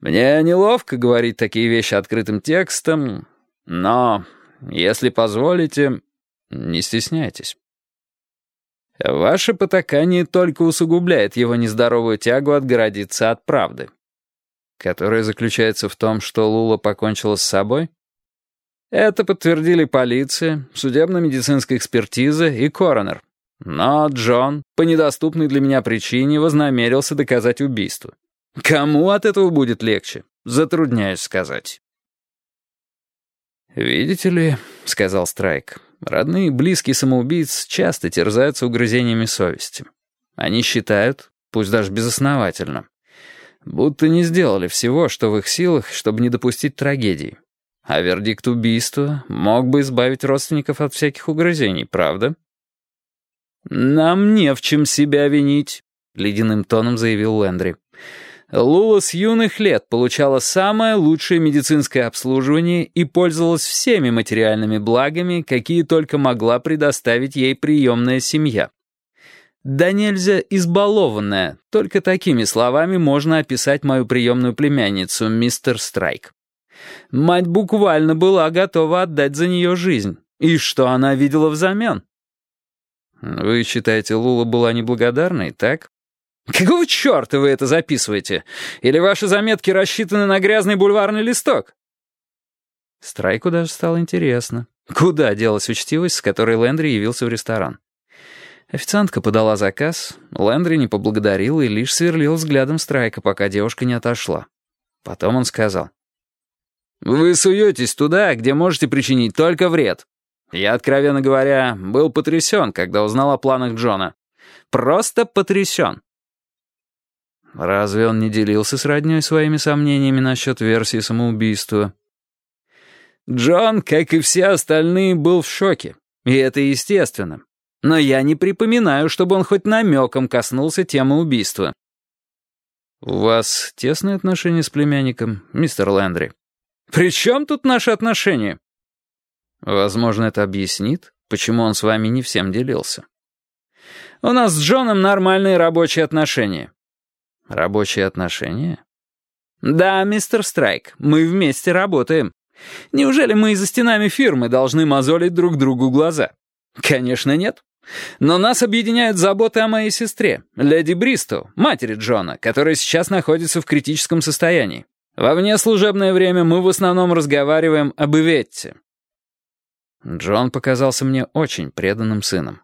Мне неловко говорить такие вещи открытым текстом, но, если позволите, не стесняйтесь. Ваше потакание только усугубляет его нездоровую тягу отгородиться от правды, которая заключается в том, что Лула покончила с собой. Это подтвердили полиция, судебно-медицинская экспертиза и коронер. Но Джон, по недоступной для меня причине, вознамерился доказать убийство. Кому от этого будет легче? Затрудняюсь сказать. «Видите ли», — сказал Страйк, — «родные и близкие самоубийц часто терзаются угрызениями совести. Они считают, пусть даже безосновательно, будто не сделали всего, что в их силах, чтобы не допустить трагедии. А вердикт убийства мог бы избавить родственников от всяких угрызений, правда?» «Нам не в чем себя винить», — ледяным тоном заявил Лэндри. Лула с юных лет получала самое лучшее медицинское обслуживание и пользовалась всеми материальными благами, какие только могла предоставить ей приемная семья. Да нельзя избалованная, только такими словами можно описать мою приемную племянницу, мистер Страйк. Мать буквально была готова отдать за нее жизнь. И что она видела взамен? Вы считаете, Лула была неблагодарной, так? Какого черта вы это записываете? Или ваши заметки рассчитаны на грязный бульварный листок? Страйку даже стало интересно. Куда делась учтивость, с которой Лэндри явился в ресторан? Официантка подала заказ, Лэндри не поблагодарил и лишь сверлил взглядом Страйка, пока девушка не отошла. Потом он сказал. «Вы суетесь туда, где можете причинить только вред. Я, откровенно говоря, был потрясен, когда узнал о планах Джона. Просто потрясен. Разве он не делился с роднёй своими сомнениями насчет версии самоубийства? Джон, как и все остальные, был в шоке. И это естественно. Но я не припоминаю, чтобы он хоть намеком коснулся темы убийства. «У вас тесные отношения с племянником, мистер Лэндри?» «При чем тут наши отношения?» «Возможно, это объяснит, почему он с вами не всем делился». «У нас с Джоном нормальные рабочие отношения. Рабочие отношения? Да, мистер Страйк, мы вместе работаем. Неужели мы за стенами фирмы должны мозолить друг другу глаза? Конечно, нет. Но нас объединяют заботы о моей сестре, леди Бристоу, матери Джона, которая сейчас находится в критическом состоянии. Во внеслужебное время мы в основном разговариваем об Иветте. Джон показался мне очень преданным сыном.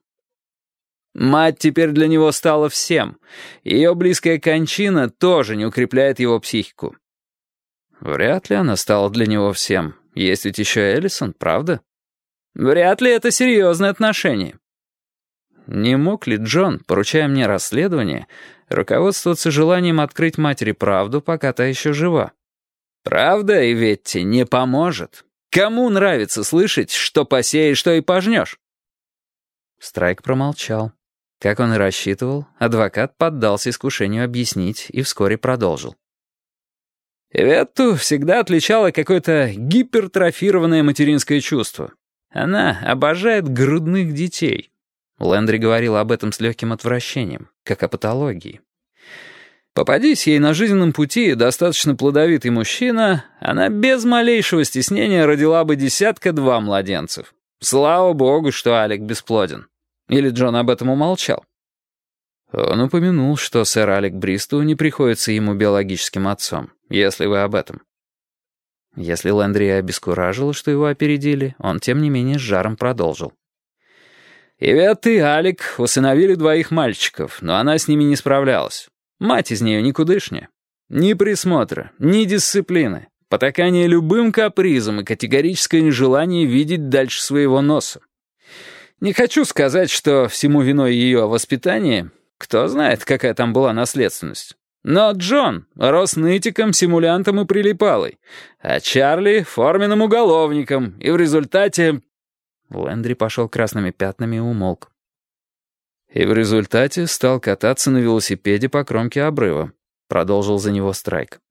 Мать теперь для него стала всем. Ее близкая кончина тоже не укрепляет его психику. Вряд ли она стала для него всем. Есть ведь еще Эллисон, правда? Вряд ли это серьезное отношение. Не мог ли Джон, поручая мне расследование, руководствоваться желанием открыть матери правду, пока та еще жива? Правда, и ведь не поможет. Кому нравится слышать, что посеешь, что и пожнешь? Страйк промолчал. Как он и рассчитывал, адвокат поддался искушению объяснить и вскоре продолжил. Ветту всегда отличало какое-то гипертрофированное материнское чувство. Она обожает грудных детей. Лэндри говорил об этом с легким отвращением, как о патологии. Попадись ей на жизненном пути достаточно плодовитый мужчина, она без малейшего стеснения родила бы десятка-два младенцев. Слава богу, что Алек бесплоден. Или Джон об этом умолчал? Он упомянул, что сэр Алек Бристу не приходится ему биологическим отцом, если вы об этом. Если Лэндри обескуражило, что его опередили, он, тем не менее, с жаром продолжил. «Ивет и Алик усыновили двоих мальчиков, но она с ними не справлялась. Мать из нее никудышняя. Ни присмотра, ни дисциплины, потакание любым капризом и категорическое нежелание видеть дальше своего носа. Не хочу сказать, что всему виной ее воспитание. Кто знает, какая там была наследственность. Но Джон рос нытиком, симулянтом и прилипалой, а Чарли — форменным уголовником, и в результате... Лэндри пошел красными пятнами и умолк. И в результате стал кататься на велосипеде по кромке обрыва. Продолжил за него Страйк.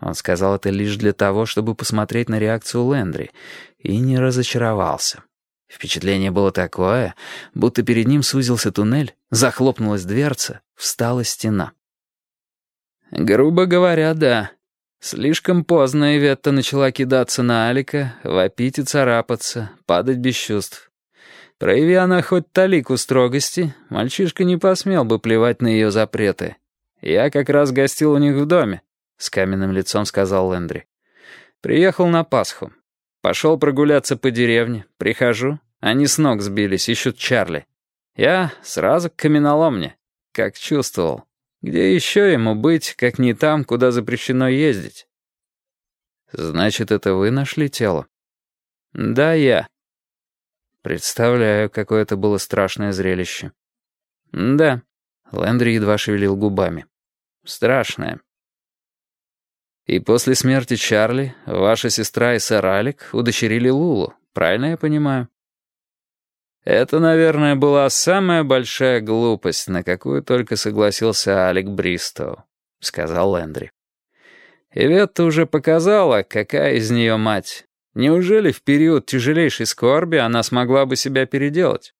Он сказал это лишь для того, чтобы посмотреть на реакцию Лэндри, и не разочаровался. Впечатление было такое, будто перед ним сузился туннель, захлопнулась дверца, встала стена. «Грубо говоря, да. Слишком поздно Иветта начала кидаться на Алика, вопить и царапаться, падать без чувств. Прояви она хоть талику строгости, мальчишка не посмел бы плевать на ее запреты. Я как раз гостил у них в доме, — с каменным лицом сказал Лэндри. Приехал на Пасху. Пошел прогуляться по деревне, прихожу, они с ног сбились, ищут Чарли. Я сразу к каменоломне, как чувствовал. Где еще ему быть, как не там, куда запрещено ездить? Значит, это вы нашли тело? Да, я. Представляю, какое это было страшное зрелище. Да. Лэндри едва шевелил губами. Страшное. И после смерти Чарли ваша сестра и сэр Алик удочерили Лулу, правильно я понимаю? Это, наверное, была самая большая глупость, на какую только согласился Алек Бристоу, — сказал Лэндри. Иветта уже показала, какая из нее мать. Неужели в период тяжелейшей скорби она смогла бы себя переделать?